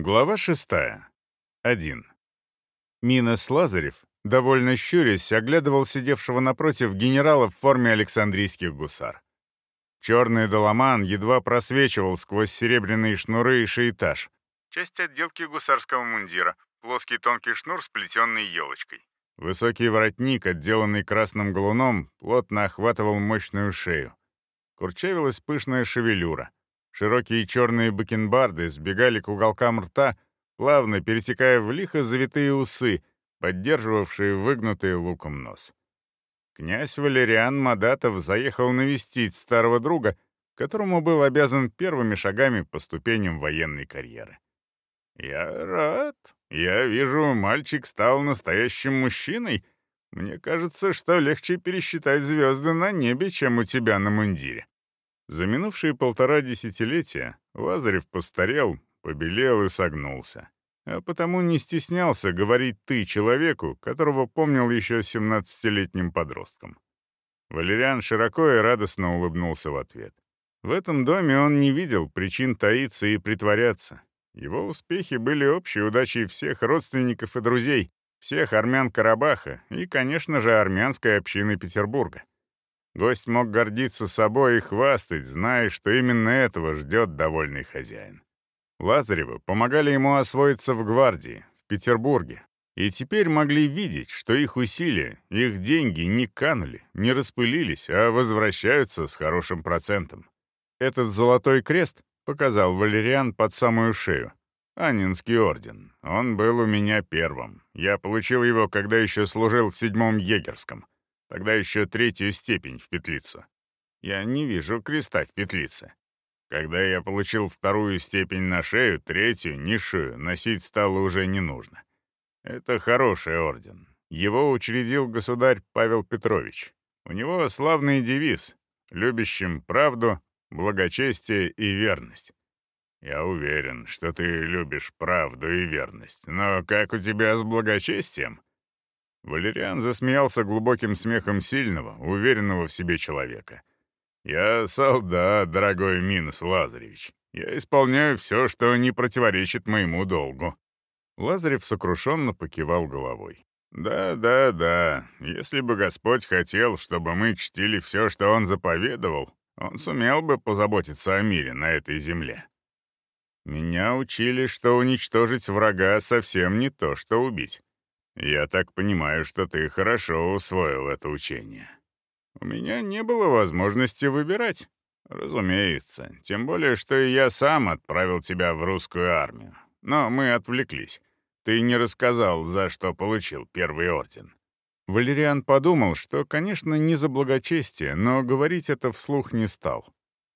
Глава шестая. Один. Минос Лазарев, довольно щурясь, оглядывал сидевшего напротив генерала в форме Александрийских гусар. Черный доломан едва просвечивал сквозь серебряные шнуры и шеэтаж. Часть отделки гусарского мундира, плоский тонкий шнур, сплетенный елочкой. Высокий воротник, отделанный красным галуном, плотно охватывал мощную шею. Курчавилась пышная шевелюра — Широкие черные бакенбарды сбегали к уголкам рта, плавно перетекая в лихо завитые усы, поддерживавшие выгнутый луком нос. Князь Валериан Мадатов заехал навестить старого друга, которому был обязан первыми шагами по ступеням военной карьеры. «Я рад. Я вижу, мальчик стал настоящим мужчиной. Мне кажется, что легче пересчитать звезды на небе, чем у тебя на мундире». За минувшие полтора десятилетия Лазарев постарел, побелел и согнулся. А потому не стеснялся говорить «ты» человеку, которого помнил еще семнадцатилетним подростком. Валериан широко и радостно улыбнулся в ответ. В этом доме он не видел причин таиться и притворяться. Его успехи были общей удачей всех родственников и друзей, всех армян Карабаха и, конечно же, армянской общины Петербурга. Гость мог гордиться собой и хвастать, зная, что именно этого ждет довольный хозяин. Лазаревы помогали ему освоиться в гвардии, в Петербурге, и теперь могли видеть, что их усилия, их деньги не канули, не распылились, а возвращаются с хорошим процентом. Этот золотой крест показал Валериан под самую шею. Анинский орден. Он был у меня первым. Я получил его, когда еще служил в седьмом егерском. Тогда еще третью степень в петлицу. Я не вижу креста в петлице. Когда я получил вторую степень на шею, третью, низшую, носить стало уже не нужно. Это хороший орден. Его учредил государь Павел Петрович. У него славный девиз «Любящим правду, благочестие и верность». Я уверен, что ты любишь правду и верность, но как у тебя с благочестием? Валериан засмеялся глубоким смехом сильного, уверенного в себе человека. «Я солдат, дорогой Минус Лазаревич. Я исполняю все, что не противоречит моему долгу». Лазарев сокрушенно покивал головой. «Да, да, да. Если бы Господь хотел, чтобы мы чтили все, что Он заповедовал, Он сумел бы позаботиться о мире на этой земле. Меня учили, что уничтожить врага совсем не то, что убить. «Я так понимаю, что ты хорошо усвоил это учение. У меня не было возможности выбирать. Разумеется, тем более, что и я сам отправил тебя в русскую армию. Но мы отвлеклись. Ты не рассказал, за что получил первый орден». Валериан подумал, что, конечно, не за благочестие, но говорить это вслух не стал.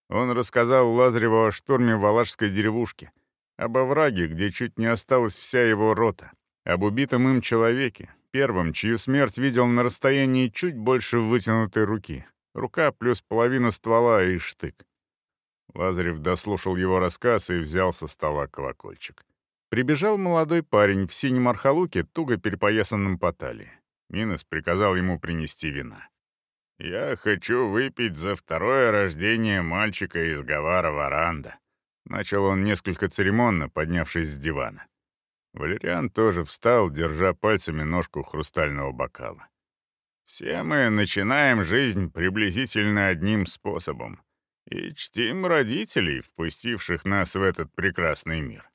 Он рассказал Лазареву о штурме Валашской деревушки, об овраге, где чуть не осталась вся его рота, об убитом им человеке, первом, чью смерть видел на расстоянии чуть больше вытянутой руки. Рука плюс половина ствола и штык. Лазарев дослушал его рассказ и взял со стола колокольчик. Прибежал молодой парень в синем архалуке, туго перепоясанном по талии. Минос приказал ему принести вина. «Я хочу выпить за второе рождение мальчика из Гавара Варанда», — начал он несколько церемонно, поднявшись с дивана. Валериан тоже встал, держа пальцами ножку хрустального бокала. «Все мы начинаем жизнь приблизительно одним способом и чтим родителей, впустивших нас в этот прекрасный мир.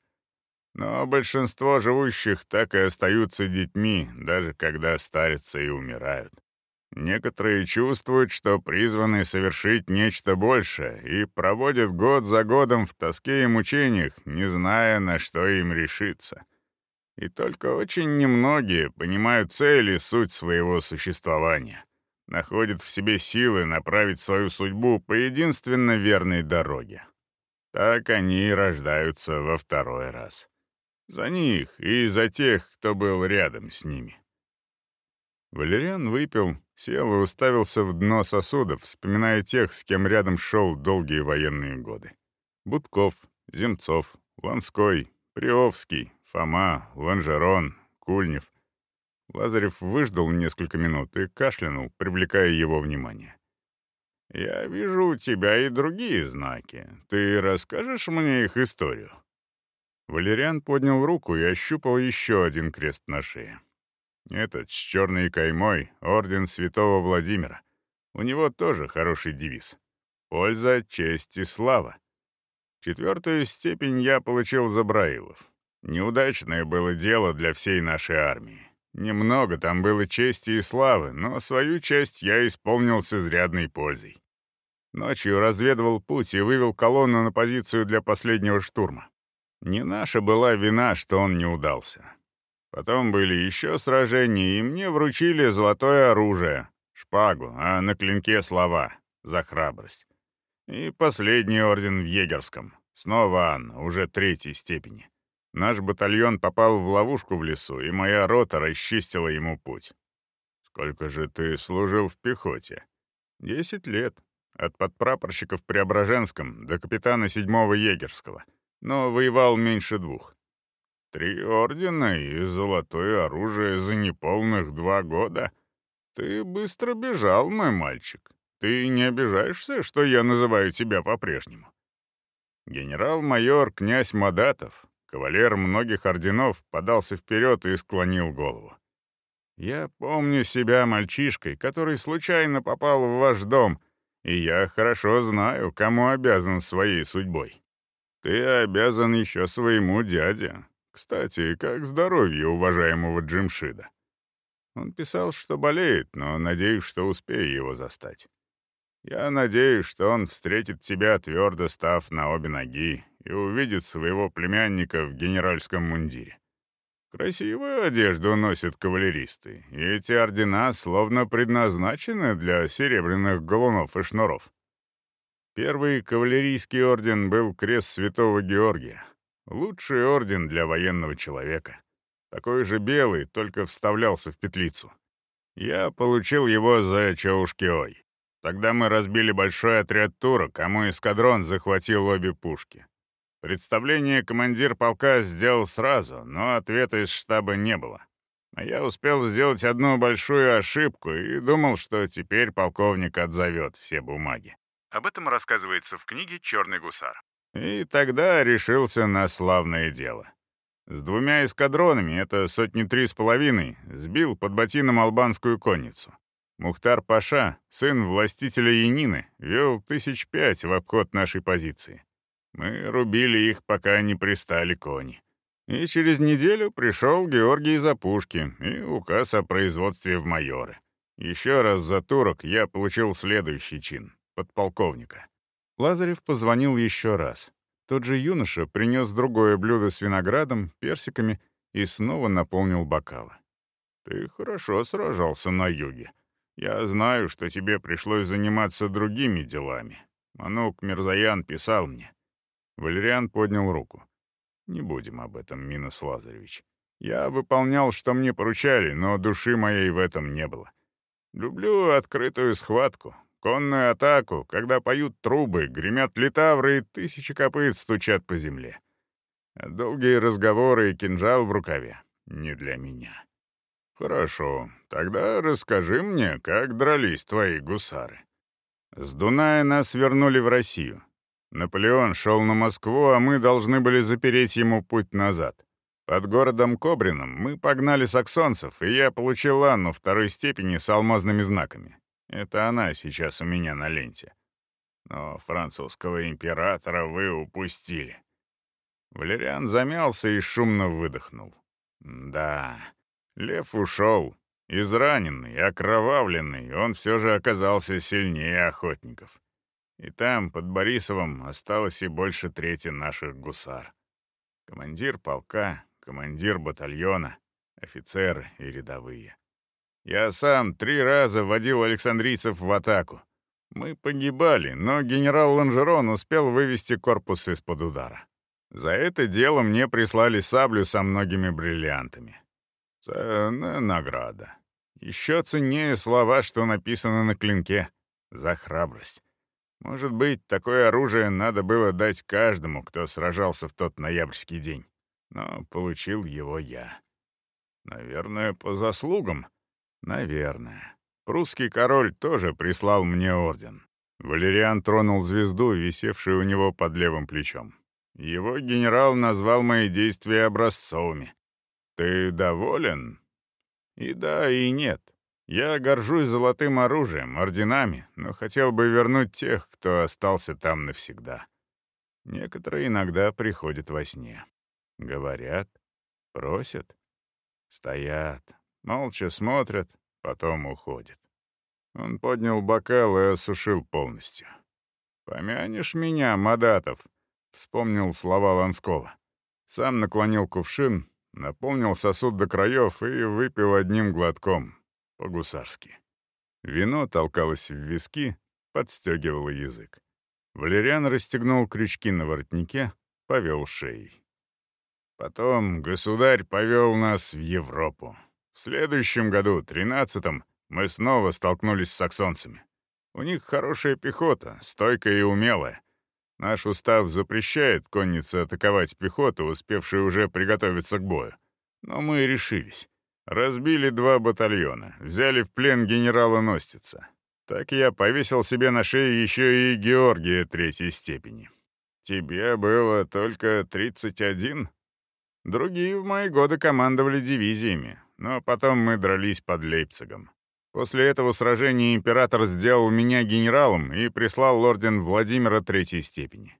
Но большинство живущих так и остаются детьми, даже когда старятся и умирают. Некоторые чувствуют, что призваны совершить нечто большее, и проводят год за годом в тоске и мучениях, не зная, на что им решиться. И только очень немногие понимают цель и суть своего существования, находят в себе силы направить свою судьбу по единственно верной дороге. Так они и рождаются во второй раз. За них и за тех, кто был рядом с ними. Валериан выпил, сел и уставился в дно сосудов, вспоминая тех, с кем рядом шел долгие военные годы. Будков, Земцов, Ланской, Приовский, Фома, Ланжерон, Кульнев. Лазарев выждал несколько минут и кашлянул, привлекая его внимание. «Я вижу у тебя и другие знаки. Ты расскажешь мне их историю?» Валериан поднял руку и ощупал еще один крест на шее. Этот с черной каймой — орден святого Владимира. У него тоже хороший девиз. Польза, честь и слава. Четвертую степень я получил за Браилов. Неудачное было дело для всей нашей армии. Немного там было чести и славы, но свою часть я исполнил с изрядной пользой. Ночью разведывал путь и вывел колонну на позицию для последнего штурма. Не наша была вина, что он не удался. Потом были еще сражения, и мне вручили золотое оружие, шпагу, а на клинке слова за храбрость. И последний орден в егерском. Снова Анна, уже третьей степени. Наш батальон попал в ловушку в лесу, и моя рота расчистила ему путь. Сколько же ты служил в пехоте? Десять лет. От подпрапорщика Преображенском до капитана седьмого егерского. Но воевал меньше двух. Три ордена и золотое оружие за неполных два года. Ты быстро бежал, мой мальчик. Ты не обижаешься, что я называю тебя по-прежнему? Генерал-майор князь Мадатов, кавалер многих орденов, подался вперед и склонил голову. Я помню себя мальчишкой, который случайно попал в ваш дом, и я хорошо знаю, кому обязан своей судьбой. Ты обязан еще своему дяде. Кстати, как здоровье уважаемого Джимшида? Он писал, что болеет, но надеюсь, что успею его застать. Я надеюсь, что он встретит тебя, твердо став на обе ноги, и увидит своего племянника в генеральском мундире. Красивую одежду носят кавалеристы, и эти ордена словно предназначены для серебряных галунов и шнуров. Первый кавалерийский орден был крест Святого Георгия. Лучший орден для военного человека. Такой же белый, только вставлялся в петлицу. Я получил его за Чаушкиой. Тогда мы разбили большой отряд турок, а мой эскадрон захватил обе пушки. Представление командир полка сделал сразу, но ответа из штаба не было. А я успел сделать одну большую ошибку и думал, что теперь полковник отзовет все бумаги. Об этом рассказывается в книге «Черный гусар». И тогда решился на славное дело. С двумя эскадронами, это сотни три с половиной, сбил под ботином албанскую конницу. Мухтар Паша, сын властителя Янины, вел тысяч пять в обход нашей позиции. Мы рубили их, пока не пристали кони. И через неделю пришел Георгий из опушки и указ о производстве в майоры. Еще раз за турок я получил следующий чин — подполковника. Лазарев позвонил еще раз. Тот же юноша принес другое блюдо с виноградом, персиками и снова наполнил бокалы. «Ты хорошо сражался на юге. Я знаю, что тебе пришлось заниматься другими делами. Манук Мирзаян писал мне. Валериан поднял руку. «Не будем об этом, Минос Лазаревич. Я выполнял, что мне поручали, но души моей в этом не было. Люблю открытую схватку, конную атаку, когда поют трубы, гремят литавры и тысячи копыт стучат по земле. А долгие разговоры и кинжал в рукаве — не для меня. Хорошо, тогда расскажи мне, как дрались твои гусары. С Дуная нас вернули в Россию. Наполеон шел на Москву, а мы должны были запереть ему путь назад. Под городом Кобрином мы погнали саксонцев, и я получил Анну второй степени с алмазными знаками. Это она сейчас у меня на ленте. Но французского императора вы упустили. Валериан замялся и шумно выдохнул. Да, лев ушел. Израненный, окровавленный, он все же оказался сильнее охотников. И там, под Борисовым, осталось и больше трети наших гусар. Командир полка, командир батальона, офицеры и рядовые. Я сам три раза водил александрийцев в атаку. Мы погибали, но генерал Ланжерон успел вывести корпус из-под удара. За это дело мне прислали саблю со многими бриллиантами. Ценная награда. Еще ценнее слова, что написано на клинке. За храбрость. Может быть, такое оружие надо было дать каждому, кто сражался в тот ноябрьский день. Но получил его я. Наверное, по заслугам. Наверное. Прусский король тоже прислал мне орден. Валериан тронул звезду, висевшую у него под левым плечом. Его генерал назвал мои действия образцовыми. Ты доволен? И да, и нет. Я горжусь золотым оружием, орденами, но хотел бы вернуть тех, кто остался там навсегда. Некоторые иногда приходят во сне. Говорят, просят, стоят, молча смотрят, потом уходят. Он поднял бокал и осушил полностью. «Помянешь меня, Мадатов?» — вспомнил слова Ланского. Сам наклонил кувшин, наполнил сосуд до краев и выпил одним глотком, по-гусарски. Вино толкалось в виски, подстегивало язык. Валериан расстегнул крючки на воротнике, повел шеей. Потом государь повел нас в Европу. В следующем году, тринадцатом, мы снова столкнулись с саксонцами. У них хорошая пехота, стойкая и умелая. Наш устав запрещает коннице атаковать пехоту, успевшую уже приготовиться к бою. Но мы решились. Разбили два батальона, взяли в плен генерала Ностица. Так я повесил себе на шею еще и Георгия третьей степени. Тебе было только 31? Другие в мои годы командовали дивизиями, но потом мы дрались под Лейпцигом. После этого сражения император сделал меня генералом и прислал орден Владимира третьей степени.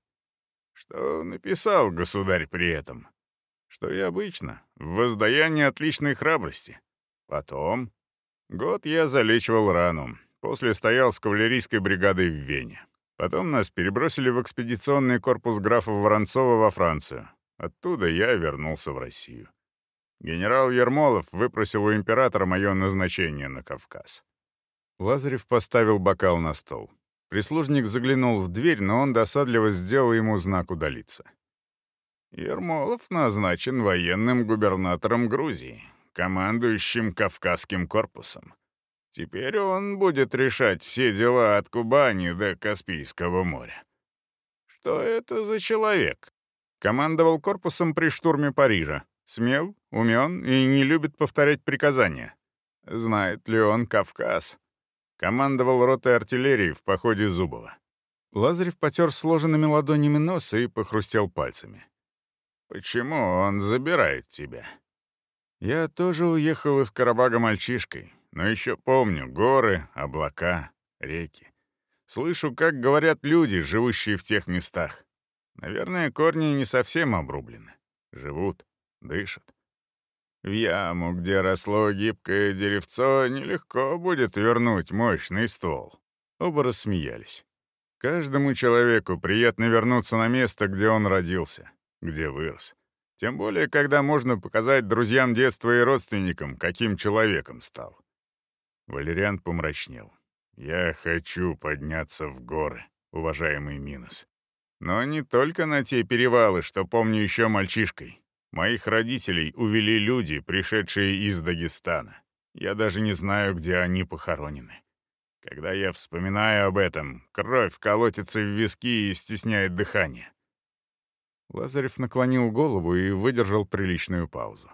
Что написал государь при этом? Что и обычно, в воздаянии отличной храбрости. Потом... Год я залечивал рану, после стоял с кавалерийской бригадой в Вене. Потом нас перебросили в экспедиционный корпус графа Воронцова во Францию. Оттуда я вернулся в Россию. Генерал Ермолов выпросил у императора мое назначение на Кавказ. Лазарев поставил бокал на стол. Прислужник заглянул в дверь, но он досадливо сделал ему знак удалиться. Ермолов назначен военным губернатором Грузии, командующим Кавказским корпусом. Теперь он будет решать все дела от Кубани до Каспийского моря. Что это за человек? Командовал корпусом при штурме Парижа. Смел, умен и не любит повторять приказания. Знает ли он Кавказ? Командовал ротой артиллерии в походе Зубова. Лазарев потер сложенными ладонями нос и похрустел пальцами. «Почему он забирает тебя?» «Я тоже уехал из Карабага мальчишкой, но еще помню горы, облака, реки. Слышу, как говорят люди, живущие в тех местах. Наверное, корни не совсем обрублены. Живут, дышат. В яму, где росло гибкое деревцо, нелегко будет вернуть мощный ствол». Оба рассмеялись. Каждому человеку приятно вернуться на место, где он родился где вырос. Тем более, когда можно показать друзьям детства и родственникам, каким человеком стал. Валериан помрачнел. «Я хочу подняться в горы, уважаемый Минос. Но не только на те перевалы, что помню еще мальчишкой. Моих родителей увели люди, пришедшие из Дагестана. Я даже не знаю, где они похоронены. Когда я вспоминаю об этом, кровь колотится в виски и стесняет дыхание. Лазарев наклонил голову и выдержал приличную паузу.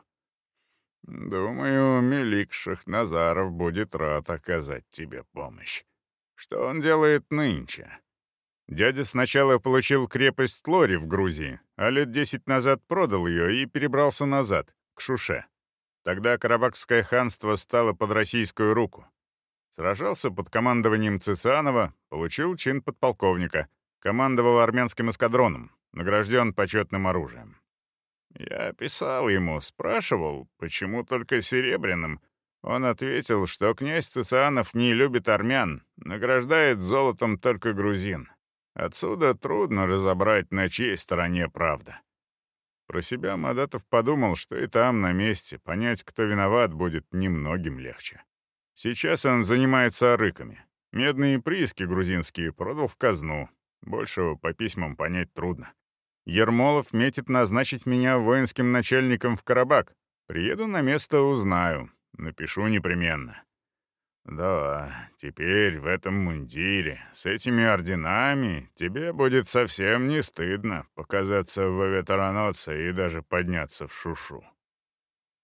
«Думаю, Мелик Шахназаров будет рад оказать тебе помощь. Что он делает нынче?» Дядя сначала получил крепость Лори в Грузии, а лет десять назад продал ее и перебрался назад, к Шуше. Тогда Карабахское ханство стало под российскую руку. Сражался под командованием Цицианова, получил чин подполковника, командовал армянским эскадроном, награжден почетным оружием. Я писал ему, спрашивал, почему только серебряным. Он ответил, что князь Цицианов не любит армян, награждает золотом только грузин. Отсюда трудно разобрать, на чьей стороне правда. Про себя Мадатов подумал, что и там, на месте, понять, кто виноват, будет немногим легче. Сейчас он занимается арыками. Медные прииски грузинские продал в казну. Большего по письмам понять трудно. Ермолов метит назначить меня воинским начальником в Карабак. Приеду на место, узнаю. Напишу непременно. Да, теперь в этом мундире, с этими орденами, тебе будет совсем не стыдно показаться в авиатороноце и даже подняться в шушу.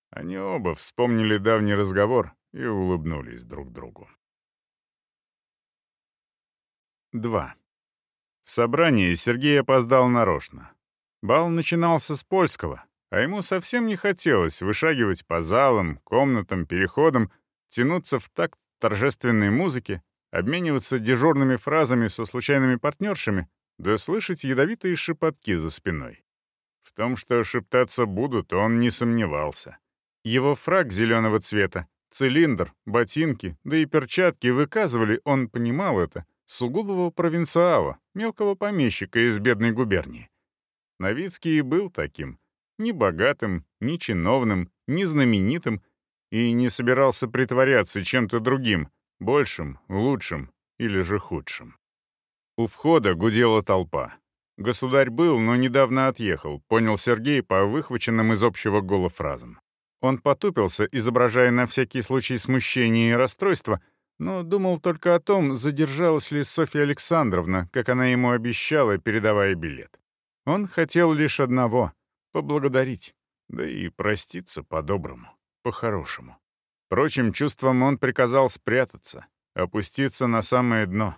Они оба вспомнили давний разговор и улыбнулись друг другу. 2. В собрании Сергей опоздал нарочно. Бал начинался с польского, а ему совсем не хотелось вышагивать по залам, комнатам, переходам, тянуться в такт торжественной музыки, обмениваться дежурными фразами со случайными партнершами, да слышать ядовитые шепотки за спиной. В том, что шептаться будут, он не сомневался. Его фраг зеленого цвета, цилиндр, ботинки, да и перчатки выказывали, он понимал это, сугубого провинциала, мелкого помещика из бедной губернии. Новицкий и был таким, ни богатым, ни чиновным, ни знаменитым, и не собирался притворяться чем-то другим, большим, лучшим или же худшим. У входа гудела толпа. Государь был, но недавно отъехал, понял Сергей по выхваченным из общего гола фразам. Он потупился, изображая на всякий случай смущение и расстройство, но думал только о том, задержалась ли Софья Александровна, как она ему обещала, передавая билет. Он хотел лишь одного — поблагодарить, да и проститься по-доброму, по-хорошему. Впрочем, чувством он приказал спрятаться, опуститься на самое дно.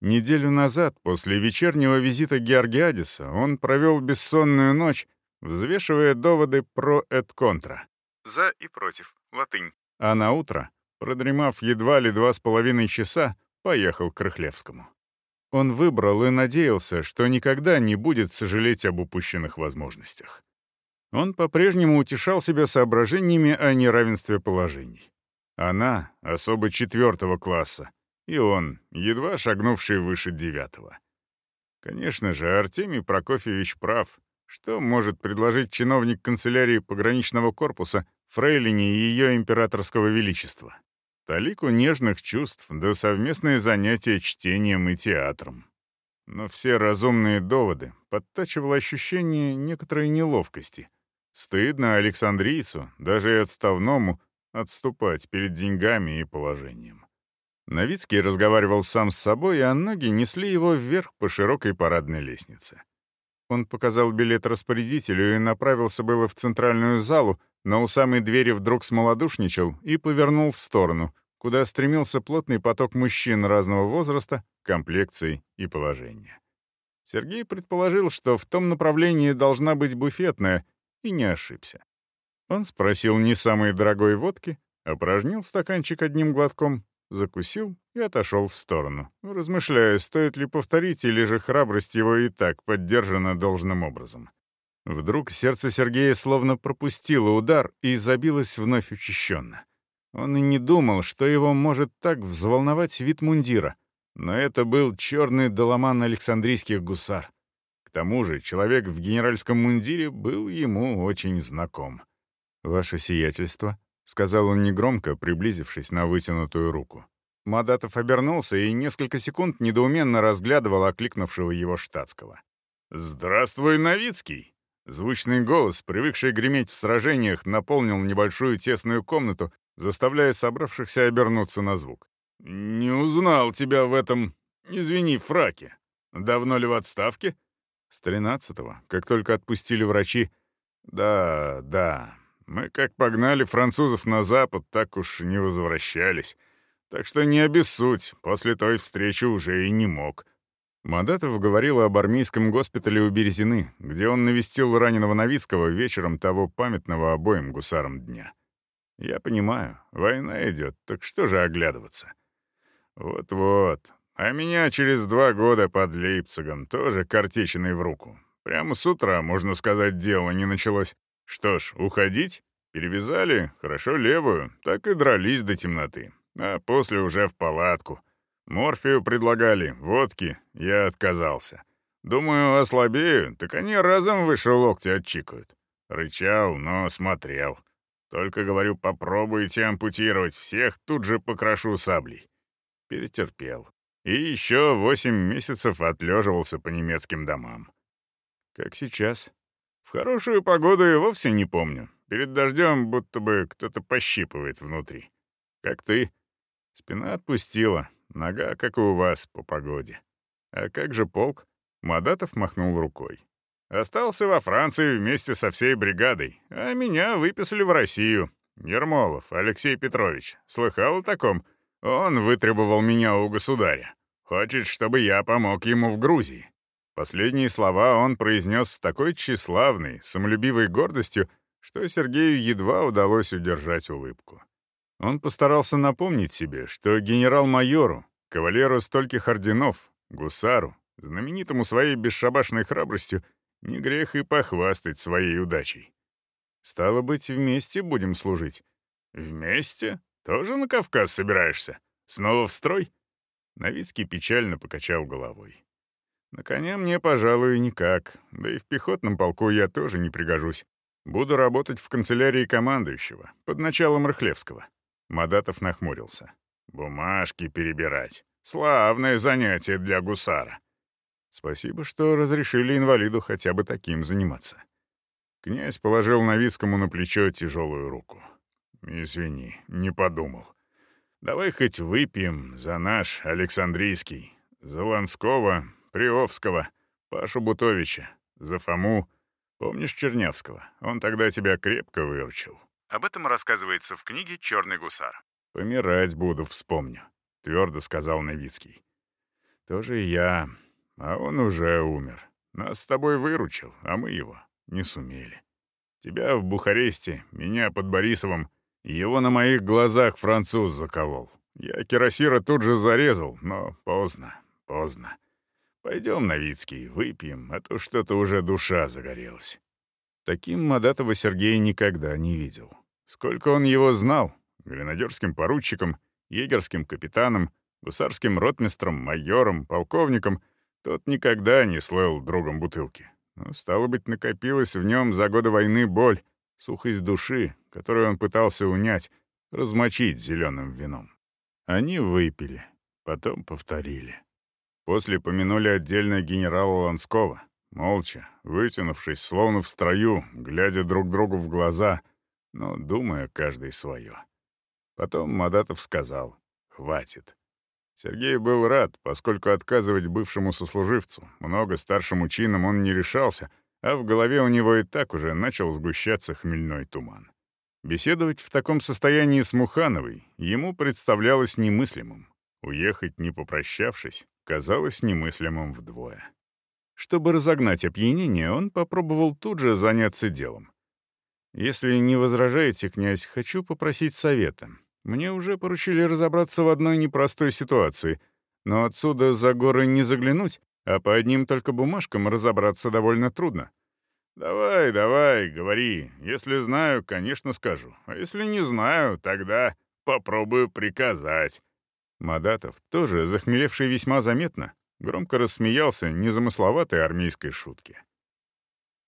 Неделю назад, после вечернего визита Георгиадиса, он провел бессонную ночь, взвешивая доводы про эт контра. За и против, латынь. А на утро, продремав едва ли два с половиной часа, поехал к Рыхлевскому. Он выбрал и надеялся, что никогда не будет сожалеть об упущенных возможностях. Он по-прежнему утешал себя соображениями о неравенстве положений. Она — особо четвертого класса, и он, едва шагнувший выше девятого. Конечно же, Артемий Прокофьевич прав. Что может предложить чиновник канцелярии пограничного корпуса фрейлине и ее императорского величества? Талику нежных чувств да совместные занятия чтением и театром. Но все разумные доводы подтачивало ощущение некоторой неловкости — Стыдно Александрийцу, даже и отставному, отступать перед деньгами и положением. Новицкий разговаривал сам с собой, а ноги несли его вверх по широкой парадной лестнице. Он показал билет распорядителю и направился было в центральную залу, но у самой двери вдруг смолодушничал и повернул в сторону, куда стремился плотный поток мужчин разного возраста, комплекции и положения. Сергей предположил, что в том направлении должна быть буфетная, и не ошибся. Он спросил не самой дорогой водки, опорожнил стаканчик одним глотком, закусил и отошел в сторону, размышляя, стоит ли повторить или же храбрость его и так поддержана должным образом. Вдруг сердце Сергея словно пропустило удар и забилось вновь учащенно. Он и не думал, что его может так взволновать вид мундира, но это был черный доломан Александрийских гусар. К тому же человек в генеральском мундире был ему очень знаком. «Ваше сиятельство», — сказал он негромко, приблизившись на вытянутую руку. Мадатов обернулся и несколько секунд недоуменно разглядывал окликнувшего его штатского. «Здравствуй, Новицкий!» Звучный голос, привыкший греметь в сражениях, наполнил небольшую тесную комнату, заставляя собравшихся обернуться на звук. «Не узнал тебя в этом, извини, фраке. Давно ли в отставке?» С тринадцатого, как только отпустили врачи. Да, да, мы как погнали французов на запад, так уж не возвращались. Так что не обессудь, после той встречи уже и не мог. Мадатов говорил об армейском госпитале у Березины, где он навестил раненого Новицкого вечером того памятного обоим гусарам дня. Я понимаю, война идет, так что же оглядываться? Вот-вот, а меня через два года под Лейпцигом тоже картечиной в руку. Прямо с утра, можно сказать, дело не началось. Что ж, уходить? Перевязали, хорошо левую, так и дрались до темноты. А после уже в палатку. Морфию предлагали, водки, я отказался. Думаю, ослабею, так они разом выше локти отчикают. Рычал, но смотрел. Только, говорю, попробуйте ампутировать всех, тут же покрошу саблей. Перетерпел. И еще восемь месяцев отлеживался по немецким домам. Как сейчас. В хорошую погоду и вовсе не помню. Перед дождем будто бы кто-то пощипывает внутри. Как ты. Спина отпустила, нога, как и у вас, по погоде. А как же полк? Мадатов махнул рукой. Остался во Франции вместе со всей бригадой, а меня выписали в Россию. Ермолов Алексей Петрович. Слыхал о таком? Он вытребовал меня у государя. Хочет, чтобы я помог ему в Грузии. Последние слова он произнес с такой тщеславной, самолюбивой гордостью, что Сергею едва удалось удержать улыбку. Он постарался напомнить себе, что генерал-майору, кавалеру стольких орденов, гусару, знаменитому своей бесшабашной храбростью, не грех и похвастать своей удачей. Стало быть, вместе будем служить. Вместе? Тоже на Кавказ собираешься? Снова в строй? Новицкий печально покачал головой. На коня мне, пожалуй, никак. Да и в пехотном полку я тоже не пригожусь. Буду работать в канцелярии командующего, под началом Рыхлевского. Мадатов нахмурился. Бумажки перебирать. Славное занятие для гусара. Спасибо, что разрешили инвалиду хотя бы таким заниматься. Князь положил Новицкому на плечо тяжелую руку. «Извини, не подумал. Давай хоть выпьем за наш Александрийский, за Ланского, Приовского, Пашу Бутовича, за Фому. Помнишь Чернявского? Он тогда тебя крепко выручил». Об этом рассказывается в книге «Черный гусар». «Помирать буду, вспомню», — твердо сказал Новицкий. «Тоже я, а он уже умер. Нас с тобой выручил, а мы его не сумели. Тебя в Бухаресте, меня под Борисовым. Его на моих глазах француз заколол. Я Кирасира тут же зарезал, но поздно, поздно. Пойдем, Новицкий, выпьем, а то что-то уже душа загорелась. Таким Мадатова Сергей никогда не видел. Сколько он его знал, гренадерским поручиком, егерским капитаном, гусарским ротмистром, майором, полковником — тот никогда не слыл другом бутылки. Но, стало быть, накопилась в нем за годы войны боль, сухость души, которую он пытался унять, размочить зеленым вином. Они выпили, потом повторили. После помянули отдельно генерала Ланского, молча, вытянувшись, словно в строю, глядя друг другу в глаза, но думая каждый свое. Потом Мадатов сказал «Хватит». Сергей был рад, поскольку отказывать бывшему сослуживцу, много старшему чинам он не решался, а в голове у него и так уже начал сгущаться хмельной туман. Беседовать в таком состоянии с Мухановой ему представлялось немыслимым. Уехать, не попрощавшись, казалось немыслимым вдвое. Чтобы разогнать опьянение, он попробовал тут же заняться делом. «Если не возражаете, князь, хочу попросить совета. Мне уже поручили разобраться в одной непростой ситуации, но отсюда за горы не заглянуть, а по одним только бумажкам разобраться довольно трудно. «Давай, давай, говори. Если знаю, конечно, скажу. А если не знаю, тогда попробую приказать». Мадатов, тоже захмелевший весьма заметно, громко рассмеялся незамысловатой армейской шутке.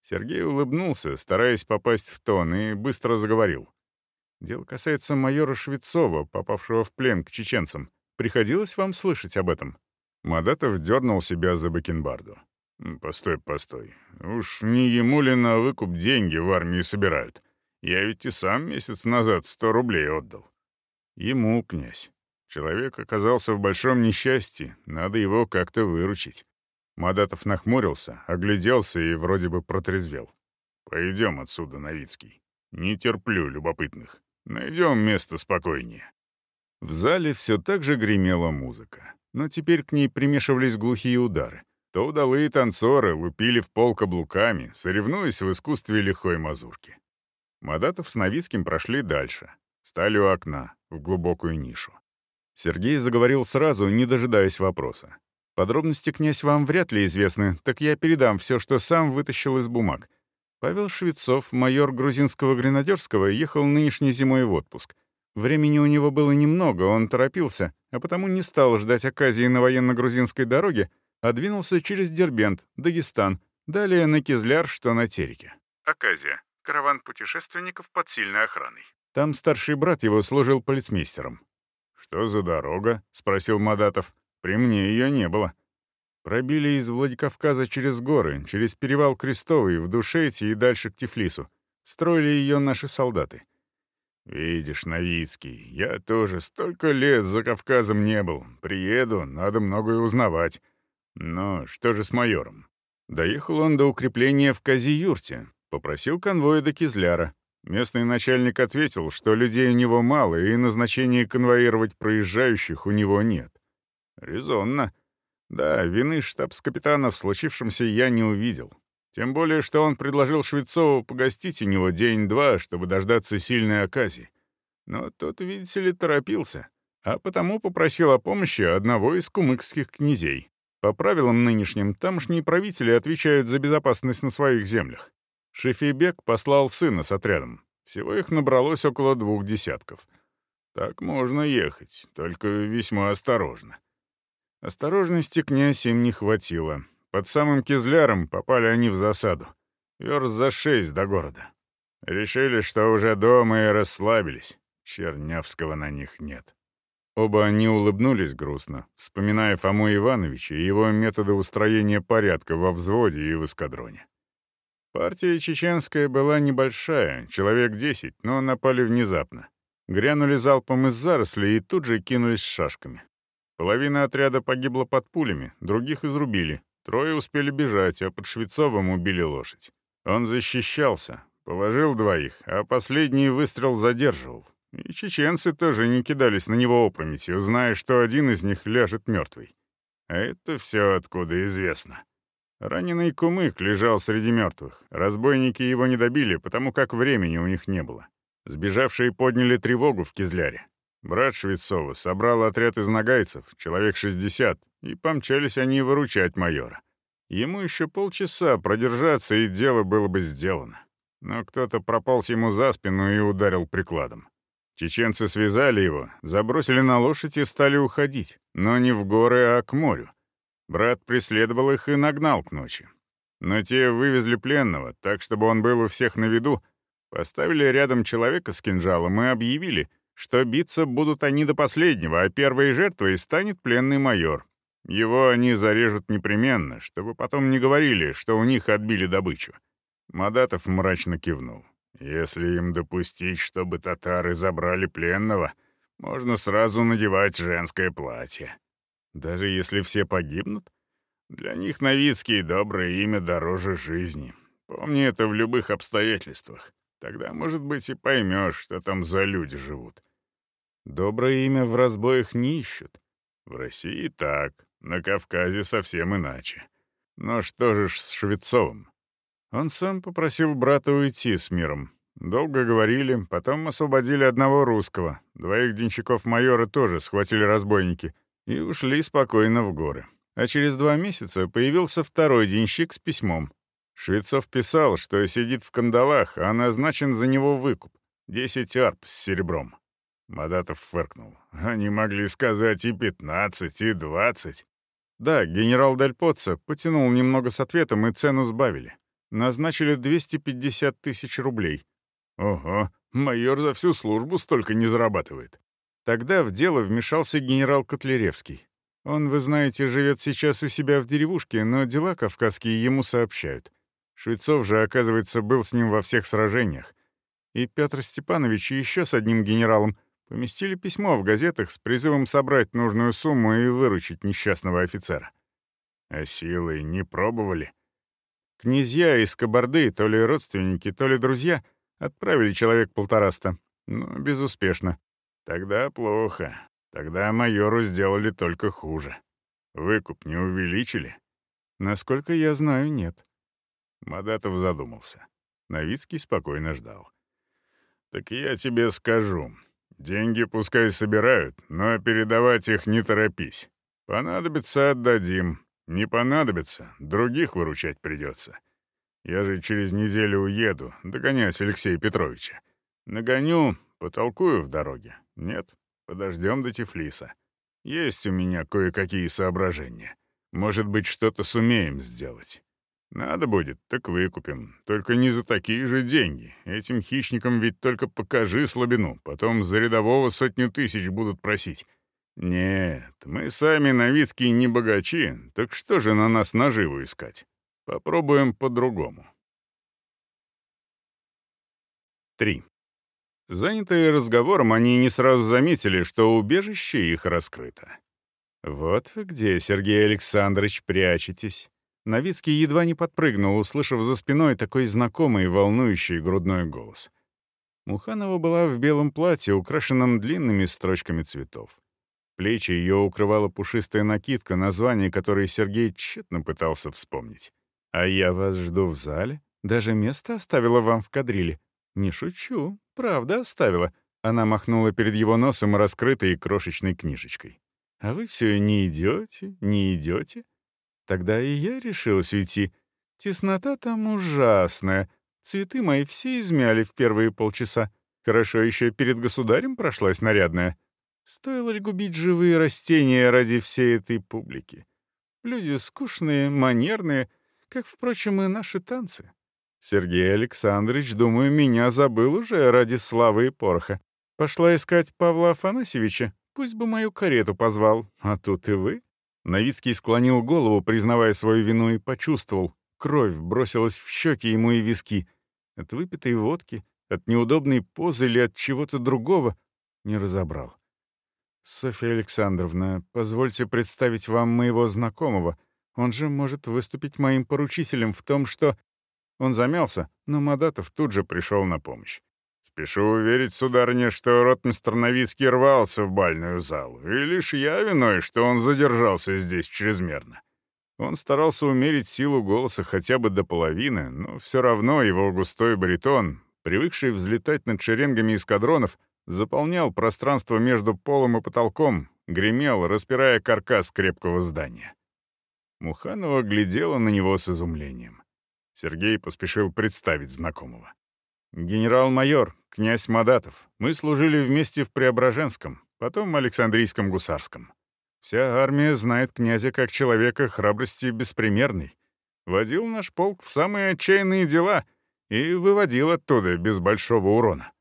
Сергей улыбнулся, стараясь попасть в тон, и быстро заговорил. Дело касается майора Швецова, попавшего в плен к чеченцам. Приходилось вам слышать об этом?» Мадатов дернул себя за бакенбарду. «Постой, постой. Уж не ему ли на выкуп деньги в армии собирают? Я ведь и сам месяц назад сто рублей отдал». «Ему, князь. Человек оказался в большом несчастье, надо его как-то выручить». Мадатов нахмурился, огляделся и вроде бы протрезвел. «Пойдем отсюда, Новицкий. Не терплю любопытных». Найдем место спокойнее». В зале все так же гремела музыка, но теперь к ней примешивались глухие удары. То удалые танцоры лупили в пол каблуками, соревнуясь в искусстве лихой мазурки. Мадатов с Новицким прошли дальше, стали у окна, в глубокую нишу. Сергей заговорил сразу, не дожидаясь вопроса. «Подробности, князь, вам вряд ли известны, так я передам все, что сам вытащил из бумаг. Павел Швецов, майор грузинского гренадерского, ехал нынешней зимой в отпуск. Времени у него было немного, он торопился, а потому не стал ждать оказии на военно-грузинской дороге, а двинулся через Дербент, Дагестан, далее на Кизляр, что на Тереке. Оказия. Караван путешественников под сильной охраной. Там старший брат его служил полицмейстером. «Что за дорога?» — спросил Мадатов. «При мне ее не было». Пробили из Владикавказа через горы, через перевал Крестовый, в Душете и дальше к Тифлису. Строили ее наши солдаты. «Видишь, Новицкий, я тоже столько лет за Кавказом не был. Приеду, надо многое узнавать. Но что же с майором?» Доехал он до укрепления в Казиюрте, попросил конвоя до Кизляра. Местный начальник ответил, что людей у него мало, и назначения конвоировать проезжающих у него нет. Резонно. Да, вины штабс-капитана в случившемся я не увидел. Тем более, что он предложил Швецову погостить у него день-два, чтобы дождаться сильной оказии. Но тот, видите ли, торопился, а потому попросил о помощи одного из кумыкских князей. По правилам нынешним, тамошние правители отвечают за безопасность на своих землях. Шефибек послал сына с отрядом. Всего их набралось около двух десятков. Так можно ехать, только весьма осторожно. Осторожности князь им не хватило. Под самым Кизляром попали они в засаду. Верст за шесть до города. Решили, что уже дома и расслабились. Чернявского на них нет. Оба они улыбнулись грустно, вспоминая Фому Ивановича и его методы устроения порядка во взводе и в эскадроне. Партия чеченская была небольшая, человек десять, но напали внезапно. Грянули залпом из зарослей и тут же кинулись шашками. Половина отряда погибла под пулями, других изрубили. Трое успели бежать, а под Швецовым убили лошадь. Он защищался, положил двоих, а последний выстрел задерживал. И чеченцы тоже не кидались на него опрометью, зная, что один из них ляжет мертвый. А это все откуда известно. Раненый кумык лежал среди мертвых. Разбойники его не добили, потому как времени у них не было. Сбежавшие подняли тревогу в Кизляре. Брат Швецова собрал отряд из нагайцев, человек 60, и помчались они выручать майора. Ему еще полчаса продержаться, и дело было бы сделано. Но кто-то прополз ему за спину и ударил прикладом. Чеченцы связали его, забросили на лошадь и стали уходить, но не в горы, а к морю. Брат преследовал их и нагнал к ночи. Но те вывезли пленного, так, чтобы он был у всех на виду, поставили рядом человека с кинжалом и объявили — что биться будут они до последнего, а первой жертвой станет пленный майор. Его они зарежут непременно, чтобы потом не говорили, что у них отбили добычу. Мадатов мрачно кивнул. Если им допустить, чтобы татары забрали пленного, можно сразу надевать женское платье. Даже если все погибнут? Для них Новицкий доброе имя дороже жизни. Помни это в любых обстоятельствах. Тогда, может быть, и поймешь, что там за люди живут. Доброе имя в разбоях не ищут. В России так, на Кавказе совсем иначе. Но что же ж с Швецовым? Он сам попросил брата уйти с миром. Долго говорили, потом освободили одного русского. Двоих денщиков майора тоже схватили разбойники и ушли спокойно в горы. А через два месяца появился второй денщик с письмом. Швецов писал, что сидит в кандалах, а назначен за него выкуп — 10 арп с серебром. Мадатов фыркнул. «Они могли сказать и пятнадцать, и двадцать». Да, генерал Дель Поццо потянул немного с ответом, и цену сбавили. Назначили 250 тысяч рублей. Ого, майор за всю службу столько не зарабатывает. Тогда в дело вмешался генерал Котляревский. Он, вы знаете, живет сейчас у себя в деревушке, но дела кавказские ему сообщают. Швецов же, оказывается, был с ним во всех сражениях. И Петр Степанович еще с одним генералом — поместили письмо в газетах с призывом собрать нужную сумму и выручить несчастного офицера. А силой не пробовали. Князья из Кабарды, то ли родственники, то ли друзья, отправили человек полтораста, но безуспешно. Тогда плохо. Тогда майору сделали только хуже. Выкуп не увеличили? Насколько я знаю, нет. Мадатов задумался. Новицкий спокойно ждал. «Так я тебе скажу. Деньги пускай собирают, но передавать их не торопись. Понадобится — отдадим. Не понадобится — других выручать придется. Я же через неделю уеду, догонять Алексея Петровича. Нагоню, потолкую в дороге. Нет, подождем до Тифлиса. Есть у меня кое-какие соображения. Может быть, что-то сумеем сделать. Надо будет, так выкупим. Только не за такие же деньги. Этим хищникам ведь только покажи слабину. Потом за рядового сотню тысяч будут просить. Нет, мы сами новицкие не богачи, так что же на нас наживу искать? Попробуем по-другому. 3. Занятые разговором, они не сразу заметили, что убежище их раскрыто. «Вот вы где, Сергей Александрович, прячетесь?» Новицкий едва не подпрыгнул, услышав за спиной такой знакомый волнующий грудной голос. Муханова была в белом платье, украшенном длинными строчками цветов. Плечи ее укрывала пушистая накидка, название которой Сергей тщетно пытался вспомнить. «А я вас жду в зале. Даже место оставила вам в кадриле. Не шучу, правда оставила». Она махнула перед его носом раскрытой крошечной книжечкой. «А вы все не идете, не идете?» Тогда и я решилась уйти. Теснота там ужасная. Цветы мои все измяли в первые полчаса. Хорошо еще перед государем прошлась нарядная. Стоило ли губить живые растения ради всей этой публики? Люди скучные, манерные, как, впрочем, и наши танцы. Сергей Александрович, думаю, меня забыл уже ради славы и пороха. Пошла искать Павла Афанасьевича, пусть бы мою карету позвал, а тут и вы. Новицкий склонил голову, признавая свою вину, и почувствовал. Кровь бросилась в щеки ему и виски. От выпитой водки, от неудобной позы или от чего-то другого не разобрал. «Софья Александровна, позвольте представить вам моего знакомого. Он же может выступить моим поручителем в том, что...» Он замялся, но Мадатов тут же пришел на помощь. «Спешу уверить, сударыня, что ротмистр Новицкий рвался в бальную залу, и лишь я виной, что он задержался здесь чрезмерно. Он старался умерить силу голоса хотя бы до половины, но все равно его густой баритон, привыкший взлетать над шеренгами эскадронов, заполнял пространство между полом и потолком, гремел, распирая каркас крепкого здания. Муханова глядела на него с изумлением. Сергей поспешил представить знакомого. «Генерал-майор, князь Мадатов. Мы служили вместе в Преображенском, потом Александрийском гусарском. Вся армия знает князя как человека храбрости беспримерной. Водил наш полк в самые отчаянные дела и выводил оттуда без большого урона.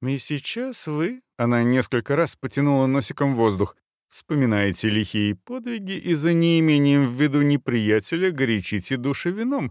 «И сейчас вы...» — она несколько раз потянула носиком воздух. «Вспоминаете лихие подвиги и за неимением в виду неприятеля горячите души вином.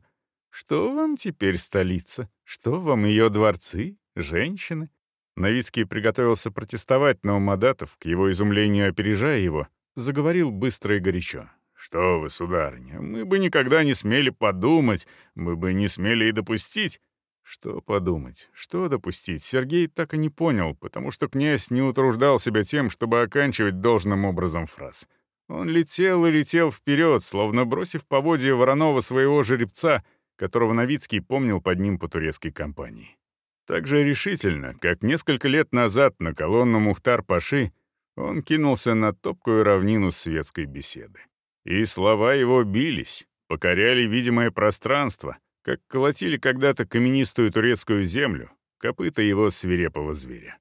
Что вам теперь столица? Что вам ее дворцы, женщины?» Новицкий приготовился протестовать, но Мадатов, к его изумлению опережая его, заговорил быстро и горячо. «Что вы, сударыня, мы бы никогда не смели подумать, мы бы не смели и допустить. Что подумать, что допустить, Сергей так и не понял, потому что князь не утруждал себя тем, чтобы оканчивать должным образом фраз. Он летел и летел вперед, словно бросив поводья Воронова своего жеребца, которого Новицкий помнил под ним по турецкой компании. Так же решительно, как несколько лет назад на колонну Мухтар-Паши, он кинулся на топкую равнину светской беседы. И слова его бились, покоряли видимое пространство — как колотили когда-то каменистую турецкую землю, копыта его свирепого зверя.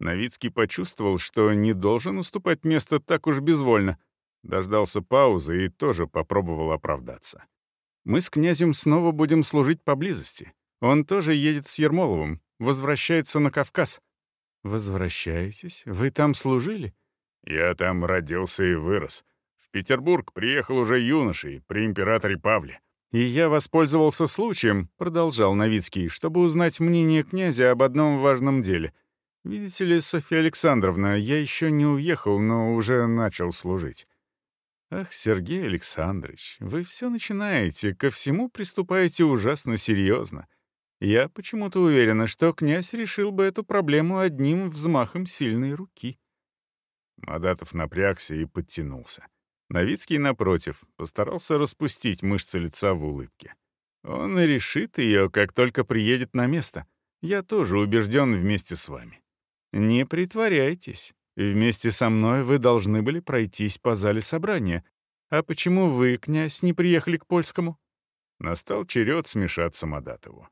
Новицкий почувствовал, что не должен уступать место так уж безвольно, дождался паузы и тоже попробовал оправдаться. «Мы с князем снова будем служить поблизости. Он тоже едет с Ермоловым, возвращается на Кавказ». «Возвращаетесь? Вы там служили?» «Я там родился и вырос. В Петербург приехал уже юношей при императоре Павле. «И я воспользовался случаем», — продолжал Новицкий, «чтобы узнать мнение князя об одном важном деле. Видите ли, Софья Александровна, я еще не уехал, но уже начал служить». «Ах, Сергей Александрович, вы все начинаете, ко всему приступаете ужасно серьезно. Я почему-то уверена, что князь решил бы эту проблему одним взмахом сильной руки». Мадатов напрягся и подтянулся. Новицкий, напротив, постарался распустить мышцы лица в улыбке. Он решит ее, как только приедет на место. Я тоже убежден вместе с вами. Не притворяйтесь. Вместе со мной вы должны были пройтись по зале собрания. А почему вы, князь, не приехали к польскому? Настал черед смешаться Мадатову.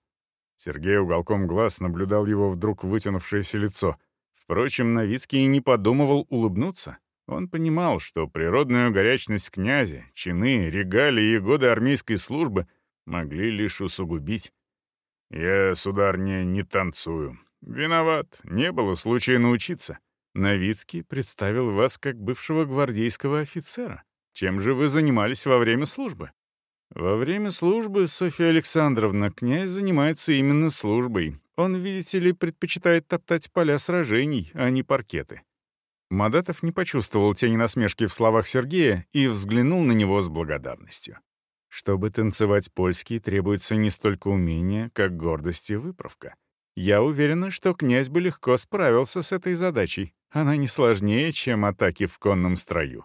Сергей уголком глаз наблюдал его вдруг вытянувшееся лицо. Впрочем, Новицкий не подумывал улыбнуться. Он понимал, что природную горячность князя, чины, регалии и годы армейской службы могли лишь усугубить. «Я, сударня, не танцую. Виноват, не было случая научиться. Новицкий представил вас как бывшего гвардейского офицера. Чем же вы занимались во время службы?» «Во время службы, Софья Александровна, князь занимается именно службой. Он, видите ли, предпочитает топтать поля сражений, а не паркеты. Мадатов не почувствовал тени насмешки в словах Сергея и взглянул на него с благодарностью. Чтобы танцевать польский, требуется не столько умение, как гордость и выправка. Я уверена, что князь бы легко справился с этой задачей. Она не сложнее, чем атаки в конном строю.